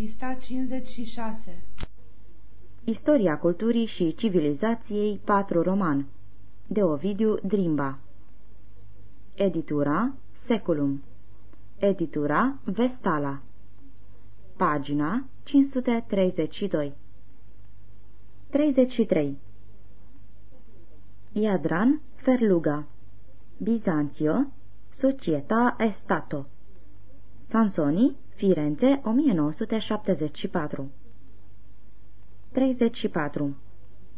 Pista 56 Istoria culturii și civilizației 4 roman. De Ovidiu Drimba. Editura Seculum. Editura Vestala. Pagina 532 33 Iadran Ferluga. Bizanțio Societa Estato. Sansoni, Firenze, 1974 34.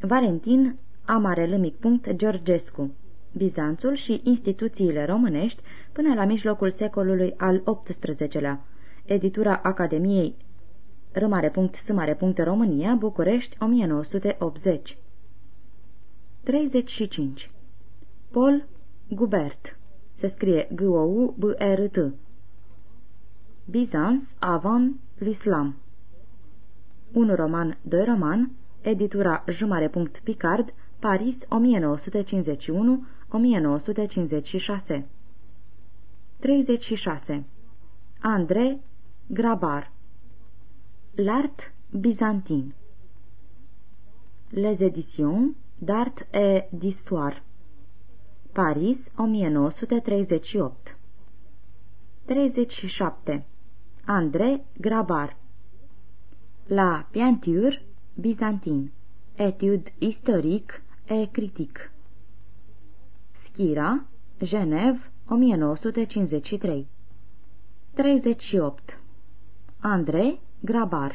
Valentin Amarelâmic. Georgescu Bizanțul și instituțiile românești până la mijlocul secolului al XVIII-lea. Editura Academiei Râmare.Sâmare. România, București, 1980 35. Paul Gubert Se scrie g o u b r t Bizanț avant l'Islam Un roman, doi roman, editura Jumare. Picard, Paris, 1951-1956 36. André Grabar L'art byzantin Les éditions d'art et d'histoire Paris, 1938 37. André Grabar. La peinture byzantine Étude historique et critique Schira, Genève, 1953 38. André Grabar.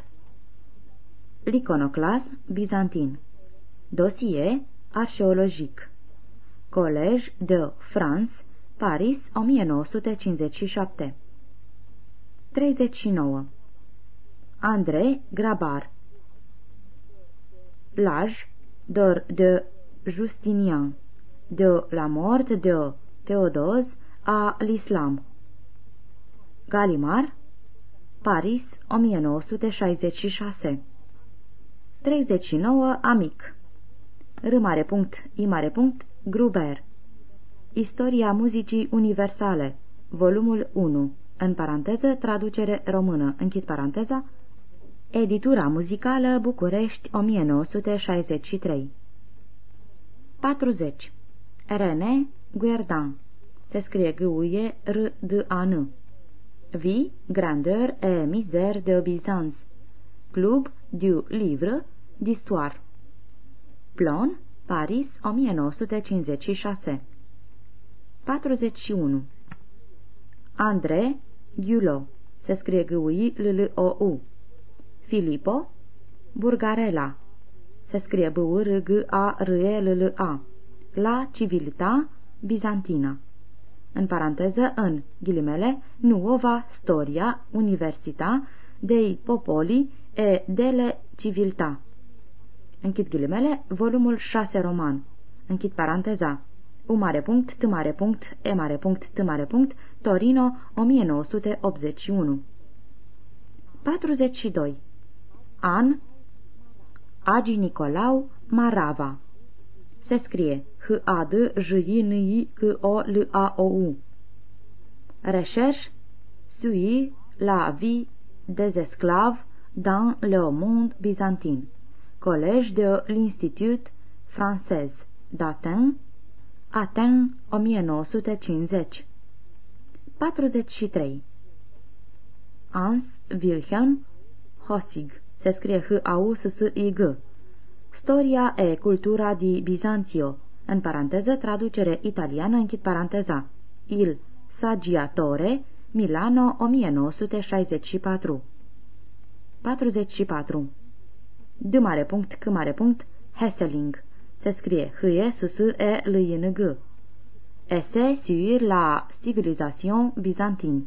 L'iconoclasme byzantin Dossier archeologique Collège de France Paris, 1957 39. André Grabar L'âge d'or de Justinian De la mort de Theodose à l'islam Galimar Paris, 1966 39. Amic R. Punct, I. Punct, Gruber Istoria muzicii universale Volumul 1 În paranteză, traducere română. Închid paranteza. Editura muzicală București 1963 40. René Guerdan Se scrie g u e r d a n Vie, grandeur et misère de Byzance. Club du Livre d'Histoire. Plon, Paris 1956 41. André Giulo Se scrie g u i l l o u. Filippo Burgarela Se scrie b u r g a r e l l a La Civilita Bizantina În paranteză, în ghilimele, Nuova Storia Universita dei Popoli e dele Civilta Închid ghilimele, volumul 6 roman. Închid paranteza U mare punct, T mare punct, E mare punct, T mare punct, Torino, 1981. 42. An Agi Nicolau Marava Se scrie H-A-D-J-I-N-I-C-O-L-A-O-U Recherche Sui la vie des esclaves dans le monde byzantin Collège de l'Institut français d'Athènes Aten 1950 43. Hans Wilhelm Hosig Se scrie H-A-U-S-S-I-G. Storia e cultura di Bizanțio. În paranteză, traducere italiană, închid paranteza. Il Saggiatore Milano 1964 44. D mare punct, C mare punct, Hesseling se scrie H-E-S-S-E-L-I-N-G. Essai sur la civilisation byzantine.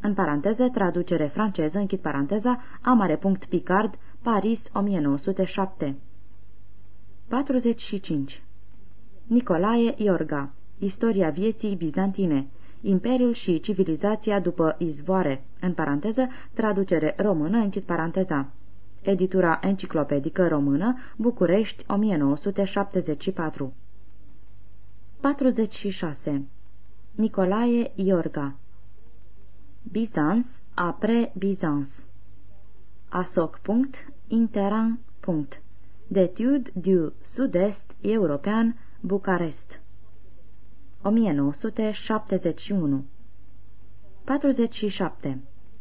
În paranteză, traducere franceză, închid paranteza, amare punct Picard, Paris, 1907. 45. Nicolae Iorga Istoria vieții bizantine Imperiul și civilizația după izvoare, în paranteză, traducere română, închid paranteza. Editura Enciclopedică Română, București, 1974 46. Nicolae Iorga Bizans apre Bizans asoc.interan. D'études du Sud-Est European, Bucarest 1971 47.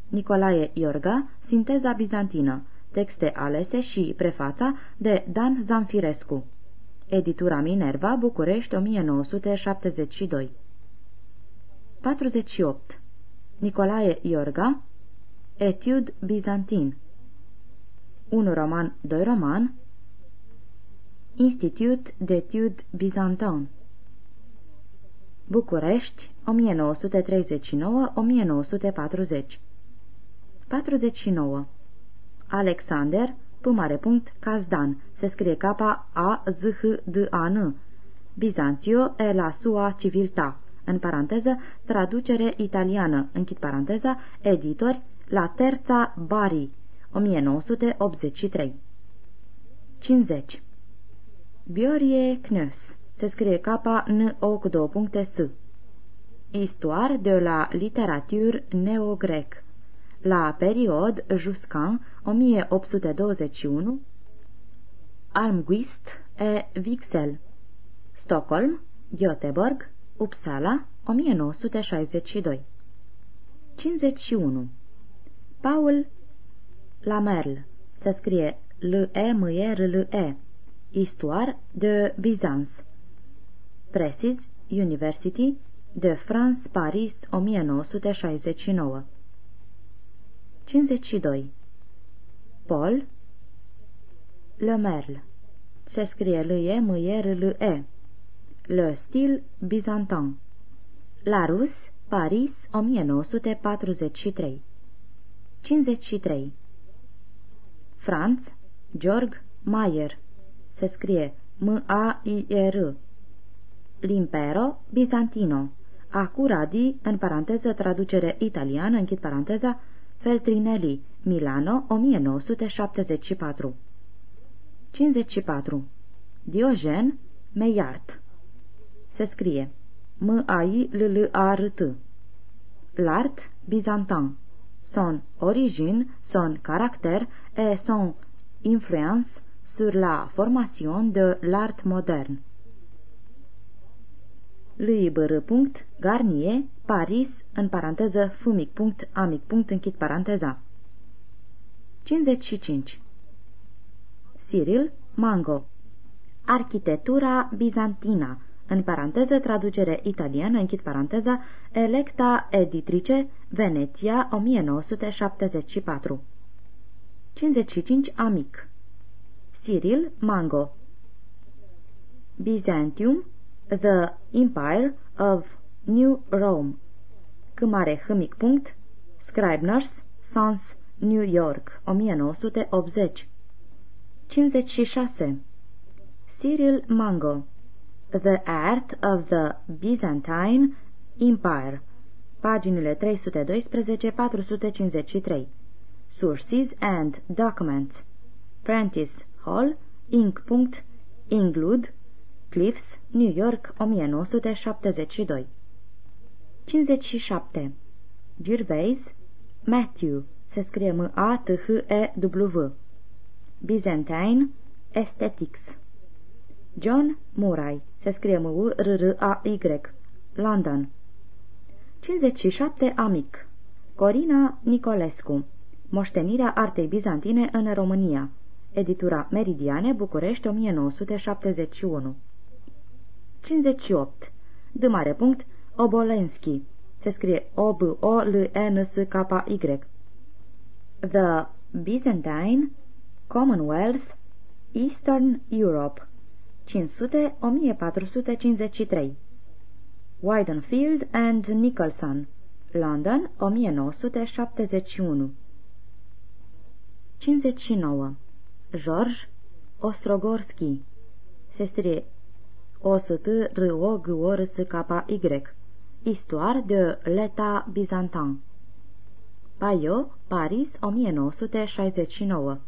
Nicolae Iorga, Sinteza bizantină, texte alese și prefața de Dan Zamfirescu. Editura Minerva, București, 1972 48. Nicolae Iorga, Etude Bizantin 1 roman, 2 roman, Institut d'Etude Bizantin București, 1939-1940 49. Alexander, punct Kazdan, se scrie K-A-Z-H-D-A-N, Bizanțio e la sua civilta, în paranteză, traducere italiană, închid paranteza, editori, la Terța Bari, 1983. 50. Biorie Knös. Se scrie K-N-O cu două puncte S. Histoire de la literature neogrec. La period Juscan 1821 Almquist e. Vixel Stockholm, Göteborg, Uppsala 1962 51 Paul Lamerle se scrie L-E-M-E-R-L-E Histoire de Byzance Precis University de France Paris 1969 52. Paul Le Merle Se scrie L-E-M-E-R-L-E. Le Stil Byzantin. Larus, Paris, 1943 53. Franz Georg Mayer. Se scrie M-A-I-R Limpero Bizantino. Acuradi, în paranteză traducere italiană, închid paranteza, Feltrinelli, Milano, 1974 54. Diogen Meiart. Se scrie M-A-I-L-L-A-R-T L'art byzantin Son origine, son caractère et son influence sur la formation de l'art moderne Liber. Garnier, Paris, în paranteză fumic punct, amic punct, închid paranteza. 55. Cyril Mango Arhitectura bizantina, în paranteză traducere italiană, închid paranteza, Electa Editrice, Veneția, 1974. 55. Amic Cyril Mango Byzantium, The Empire of New Rome. Câmare Hâmic punct, Scribners, Sons, New York, 1980 56. Cyril Mango. The Art of the Byzantine Empire. Paginile 312-453 Sources and Documents. Prentice Hall Inc. Inglude Cliffs, New York, 1972 57. Gervais, Matthew, se scrie M-A-T-H-E-W. Byzantine, Aesthetics. John Murray, se scrie M-U-R-R-A-Y. London. 57. Amic. Corina Nicolescu. Moștenirea artei bizantine în România. Editura Meridiane, București, 1971. 58. De mare punct, Obolensky. Se scrie O-B-O-L-N-S-K-Y. The Byzantine Commonwealth Eastern Europe 500-1453 Widenfield and Nicholson London 1971 59 George Ostrogorski Se scrie O-S-T-R-O-G-O-R-S-K-Y Histoire de l'État byzantin Payot, Paris, 1969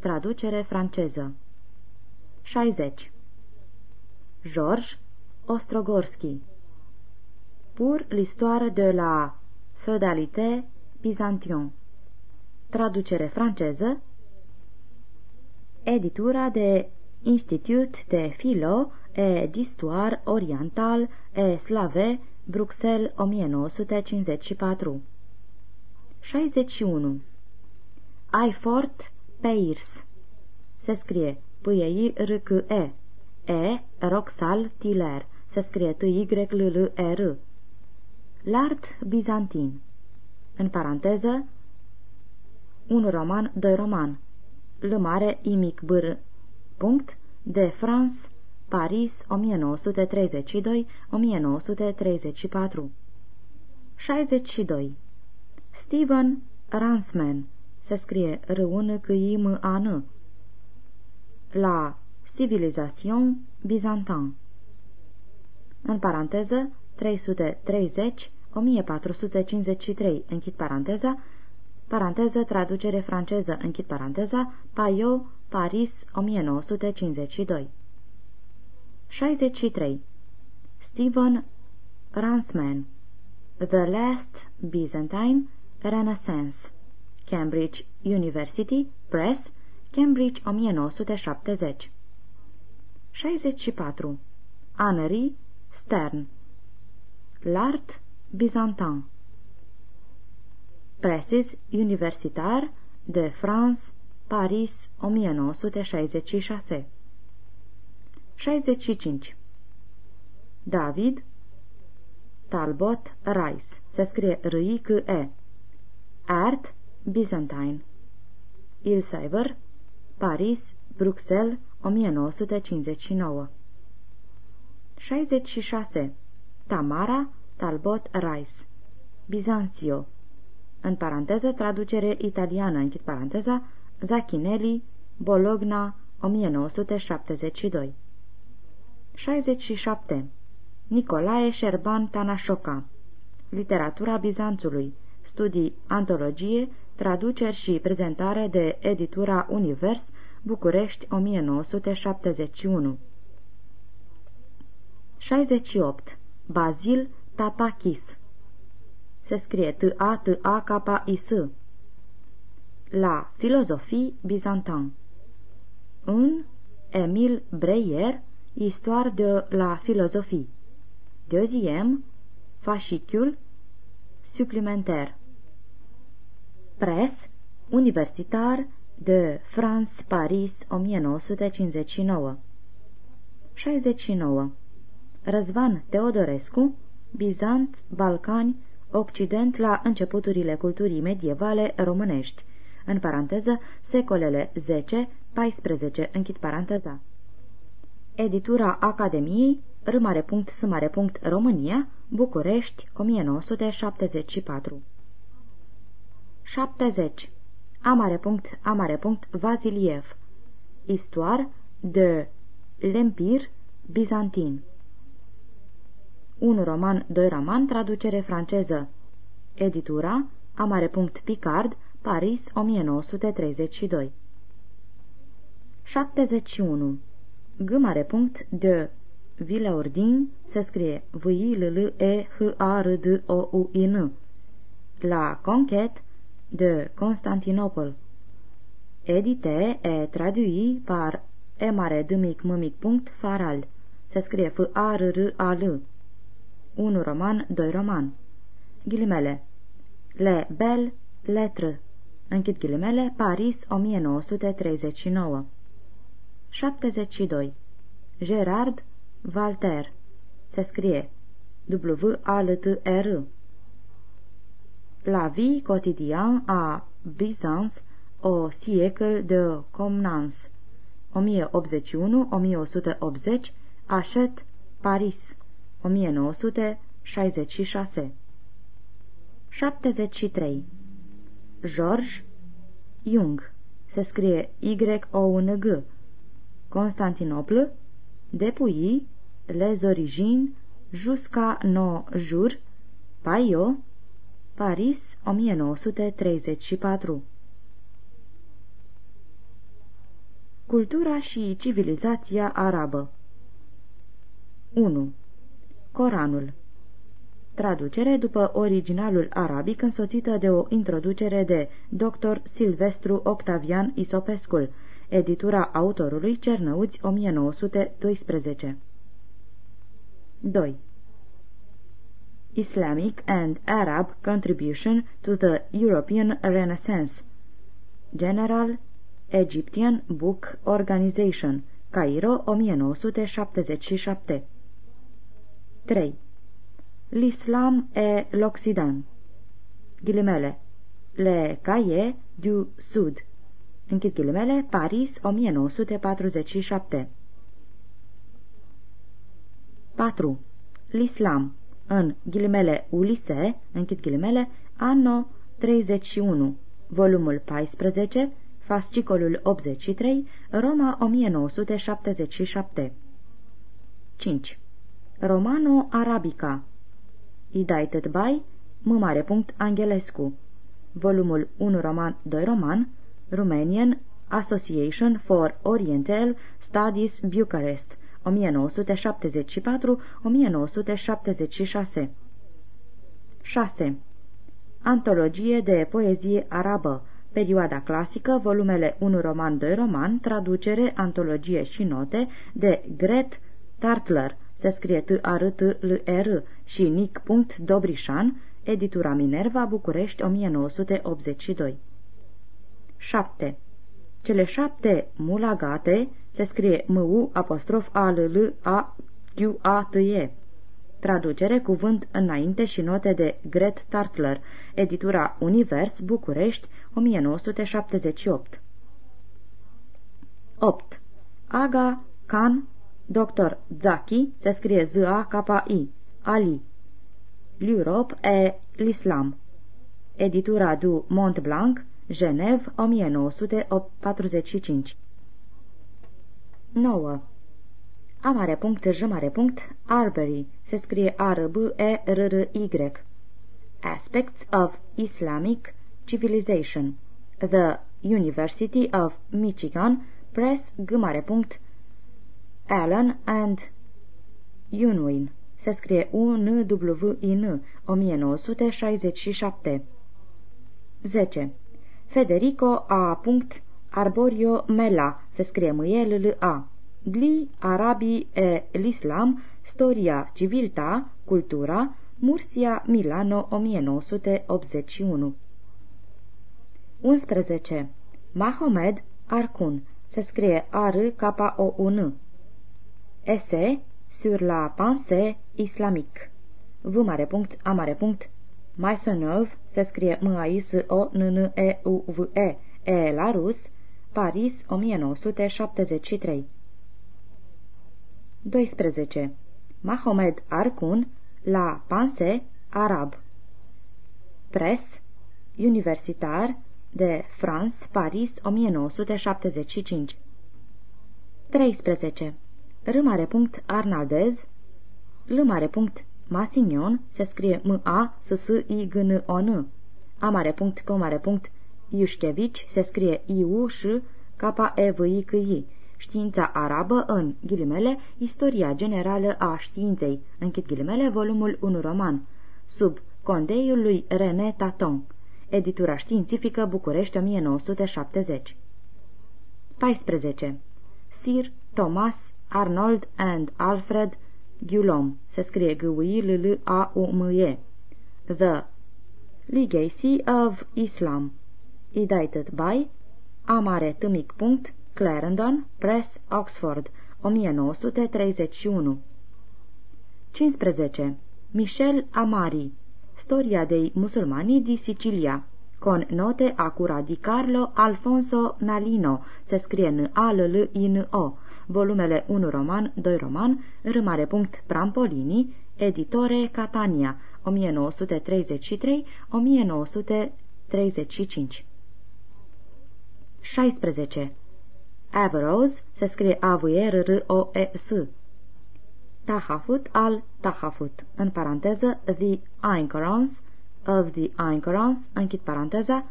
Traducere franceză. 60 Georges Ostrogorski. Pour l'histoire de la feudalité byzantine traducere franceză, editura de Institut de Philo et d'Histoire Oriental et Slave, Bruxelles 1954 61. Aifort Peirs Se scrie p și r c e E. Roxal Tiller Se scrie t y l l e r L'art bizantin. În paranteză Un roman, doi roman. L mare, I mic, b r. Punct, de France, Paris, 1932-1934 62. Steven Ransman se scrie r u n c i m a n. La Civilisation Byzantin. În paranteză 330 1453 închid paranteza. Paranteză traducere franceză. Închid paranteza. Payot Paris 1952 63 Stephen Ransman The Last Byzantine Renaissance Cambridge University Press Cambridge 1970 64 Henri Stern L'Art Byzantin Presses Universitar de France Paris 1966 65 David Talbot Rice. Se scrie r i c e. Art Byzantine. Ilsever Paris, Bruxelles 1959 66 Tamara Talbot Rice. Bizanțio. În paranteză traducere italiană, închid paranteza, Zachinelli, Bologna, 1972 67. Nicolae Șerban Tanașoca. Literatura Bizanțului. Studii Antologie, traduceri și prezentare de editura Univers, București 1971 68. Bazil Tapachis. Se scrie T-A-T-A-K-I-S La Filozofie Byzantin Un Emile Breyer Histoire de la philosophie Deuxième Fascicule Supplémentaire Presse Universitar de France Paris 1959 69 Răzvan Teodorescu Bizant, Balcani, Occident la începuturile culturii medievale românești, în paranteză, secolele 10-14, închid paranteza. Editura Academiei, R.S. România, București, 1974 70. Amare punct, amare punct, Vasiliev Histoire de l'Empire Byzantin Un roman, doi roman, traducere franceză. Editura Amare punct Picard, Paris, 1932 71 G mare punct de Villaurdin se scrie v i l l e h a r d o u i n. La conquête de Constantinople Edité et traduit par E mare d mic m mic punct Faral. Se scrie f a r r a l. Un roman, doi roman. Ghilimele. Le Belle Lettre. Închid ghilimele Paris 1939 72. Gerard Walter. Se scrie W-A-L-T-R La vie quotidienne à Byzance au siècle de Comnance 1081-1180 Așet Paris. 1966 73. George Jung. Se scrie Y-O-N-G Constantinople, depuis les origines jusqu'à nos jours, Paio, Paris, 1934 Cultura și civilizația arabă 1. Coranul Traducere după originalul arabic însoțită de o introducere de Dr. Silvestru Octavian Isopescul, editura autorului Cernăuți 1912. 2. Islamic and Arab Contribution to the European Renaissance General Egyptian Book Organization Cairo 1977 3. L'Islam et l'Occident Ghilimele Le Cahiers du Sud Închid ghilimele, Paris 1947 4. L'Islam în ghilimele Ulise, închid ghilimele, anno 31, volumul 14, fascicolul 83, Roma 1977 5. Romano Arabica Edited by M. Angelescu Volumul 1 roman 2 roman Romanian Association for Oriental Studies Bucharest 1974-1976 6. Antologie de poezie arabă Perioada clasică, volumele 1 roman 2 roman, traducere, antologie și note de Gret Tartler, se scrie t a r t l e r și Nic. Dobrișan, editura Minerva, București, 1982. 7. Cele șapte mulagate se scrie M-U apostrof A L L A Q A T E. Traducere cuvânt înainte și note de Gret Tartler, editura Univers, București, 1978. 8. Aga Khan Dr. Zaki se scrie Z-A-K-I, Ali. L'Europe et l'Islam. Editura du Mont Blanc, Genève, 1945. 9. A mare punct, J mare punct, Arbery, se scrie A-R-B-E-R-R-Y. Aspects of Islamic Civilization. The University of Michigan Press, G mare punct, Allen and Unwin. Se scrie U-N-W-I-N, 1967. 10. Federico A. Arborio Mela, se scrie M-E-L-L-A. Gli Arabi e l'Islam, Storia Civilta, Cultura, Mursia, Milano, 1981. 11. Mahomed Arcun, se scrie A-R-K-O-U-N. Ese sur la pensée islamique. V mare punct, A mare punct, Maisonneuve, se scrie M-A-I-S-O-N-N-E-U-V-E, E la rus, Paris, 1973. 12. Mahomed Arcun, la Panse, Arab. Press, Universitar de France, Paris, 1975. 13. R mare punct Arnaldez, L mare punct Masignon, se scrie M-A-S-S-I-G-N-O-N, A mare punct P mare punct Iușchevici, se scrie I-U-Ș-K-E-V-I-C-I, Știința arabă în, ghilimele, Istoria generală a științei, închid ghilimele, volumul 1 roman, sub condeiul lui René Taton, editura științifică București 1970. 14. Sir Thomas Arnold and Alfred Guillaume, se scrie g u i l l a u m e The Legacy of Islam, edited by Amare Tâmic. Clarendon, Press, Oxford, 1931 15. Michel Amari. Storia dei musulmani di Sicilia. Con note a cura di Carlo Alfonso Nalino, se scrie n a l l i n o volumele 1 roman, 2 roman, râmare punct Prampolini, editore Catania, 1933-1935. 16. Averroes se scrie a v r r o e s Tahafut al Tahafut, în paranteză, The Anchorons of the Anchorons, închid paranteza,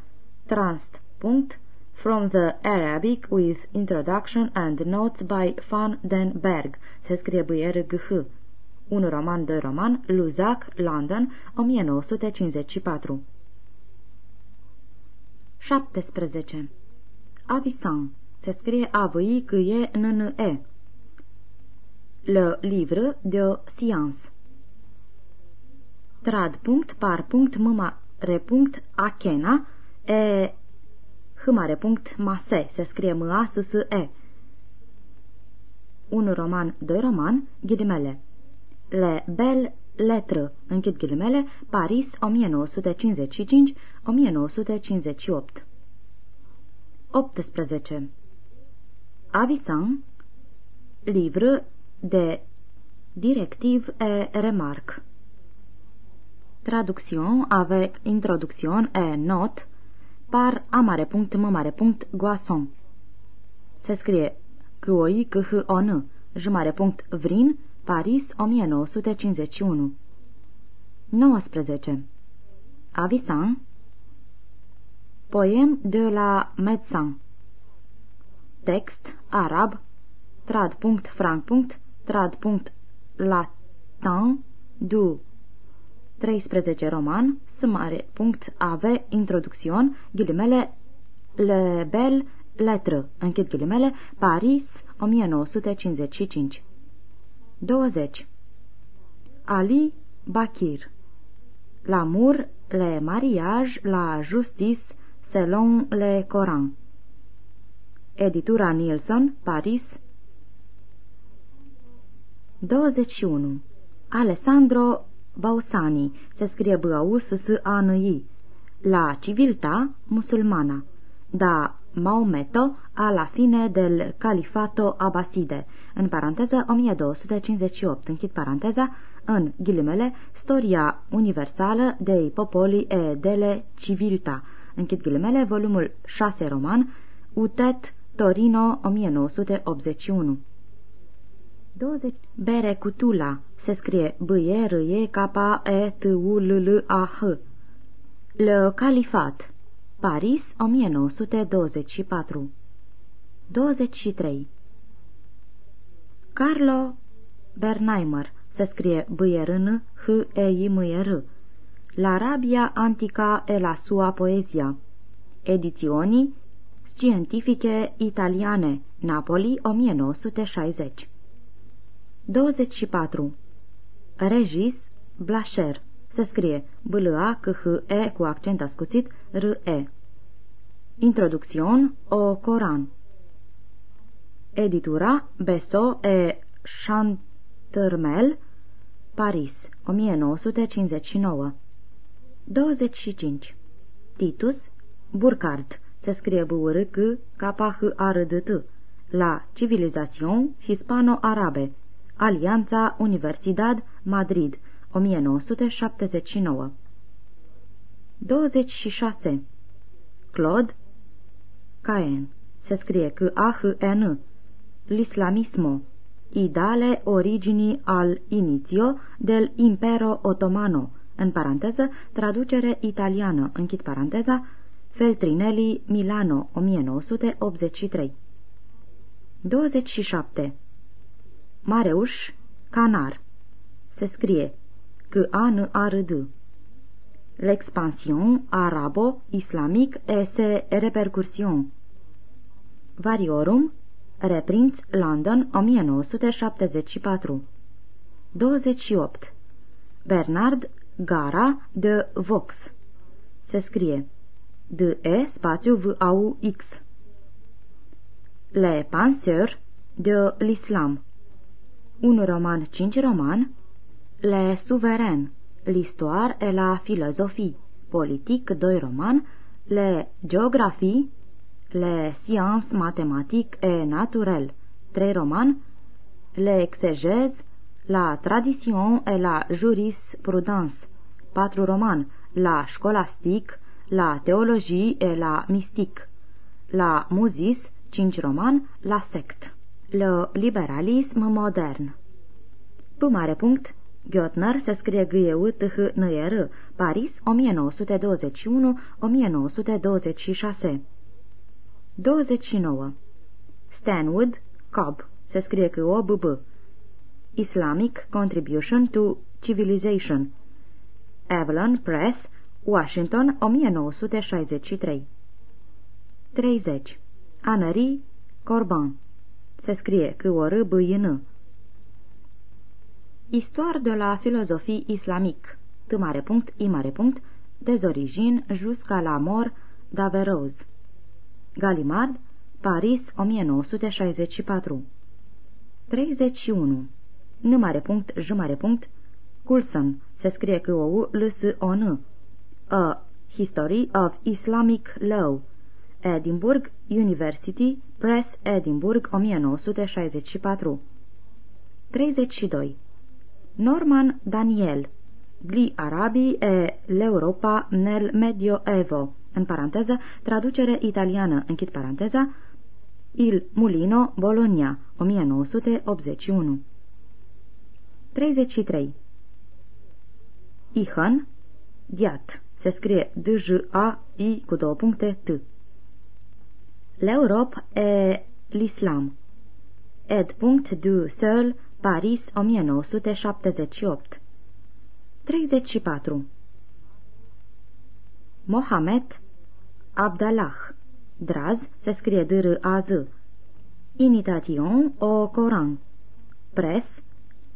Transt. Punct, From the Arabic with Introduction and Notes by Van den Berg, se scrie b r g h Un roman de roman, Luzac, London, 1954 17. Avisan. Se scrie a v i c e n n e Le livre de science. Trad punct par punct m punct achena e h mare punct mase. Se scrie m a s s e un roman, doi roman, ghilimele. Le Belle Lettre, închid ghilimele, Paris, 1955-1958. 18. Avisan, livre de directiv et remarque. Traduction avec introduction et note par amare punct m mare punct Goasson. Se scrie Cui N, jumare punct Vrin, Paris, 1951 19. Avisan Poem de la Médecin Text arab trad punct franc punct trad punct latin du 13 roman sumare punct ave introducțion ghilimele le bel letră închid ghilimele Paris 1955 20. Ali Bakir L'amour, le mariage, la justice, selon le Coran Editura Nilsson, Paris 21. Alessandro Bausani se scrie b a u s s a n i La civiltà musulmana. Da Maometo alla fine del califato Abbaside, în paranteză 1258, închid paranteza, în ghilimele, Storia universală dei popoli e dele civiltà, închid ghilimele, volumul 6 roman, Utet, Torino, 1981. 20. Bere Cutula se scrie b e r e k e t u l l a h. Le Califat Paris, 1924 23. Carlo Bernheimer se scrie b r h e i m r. L'Arabia antica e la sua poezia. Edizioni Scientifiche Italiane Napoli 1960 24. Regis Blacher se scrie b l a c h e cu accent ascuțit R-E. Introducțion o Coran. Editura Beso e Chantermel, Paris, 1959. 25. Titus Burkhardt, se scrie b u r c k h a r d t la Civilizațion Hispano-Arabe, Alianța Universidad Madrid, 1979. 26. Claude Caen. Se scrie că a h n L'islamismo. Idale origini al inizio del Impero Ottomano. În paranteză, traducere italiană. Închid paranteza. Feltrinelli, Milano, 1983. 27. Mareuș Canar. Se scrie că a n a r d L'expansion arabo-islamique et ses répercussions. Variorum, reprint London 1974. 28. Bernard Gara de Vox. Se scrie de E spațiu V A U X. Le Penseurs de l'Islam. Un roman, cinci roman. Le Souverain l'histoire et la philosophie, politique, deux romans, les géographies, les sciences mathématiques et naturelles, trois romans, les exégèses, la tradition et la jurisprudence, quatre romans, la scolastique, la théologie et la mystique, la musique, cinci romans, la secte, le libéralisme moderne. P mare punct, Ghiotner se scrie g e u t h n e r Paris, 1921-1926 29. Stanwood, Cobb, se scrie c o b b Islamic Contribution to Civilization. Avalon Press, Washington, 1963. 30. Anării Corban. Se scrie că o r b -i n Histoire de la philosophie islamique. T mare punct, I mare punct, des origines jusqu'à la mort d'Averroes. Galimard, Paris, 1964. 31. N mare punct, J mare punct, Coulson, se scrie cu o U, L, S, O, N. A History of Islamic Law. Edinburgh University Press Edinburgh 1964 32. Norman Daniel Gli Arabi e l'Europa nel Medioevo în paranteză, traducere italiană, închid paranteza, Il Mulino, Bologna, 1981 33. Ihan, Diat, se scrie D-J-A-I cu două puncte T. L'Europe et l'Islam. Ed. du Seul, Paris, 1978 34. Mohamed Abdallah Draz se scrie D-R-A-Z Imitation au Coran Press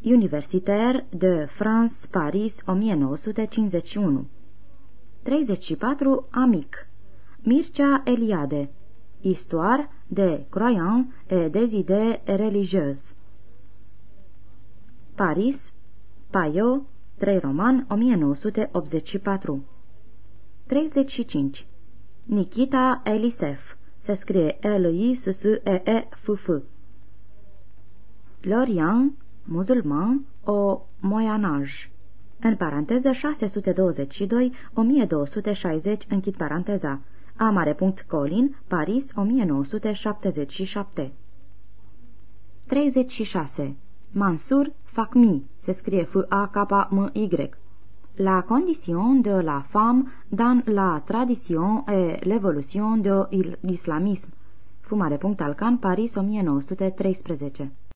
Universitaire de France, Paris, 1951 34. Amic Mircea Eliade Histoire de croyants et des idées religieuses. Paris, Payot, 3 roman, 1984. 35. Nikita Elisef. Se scrie L-I-S-S-E-E-F-F. Lorian, musulman, o moianaj. În paranteză 622-1260, închid paranteza. A mare punct Colin, Paris, 1977 36. Mansur Fakmi, se scrie F-A-K-M-Y. La condition de la femme dans la tradition et l'évolution de l'islamisme. Fumare punct Alcan, Paris, 1913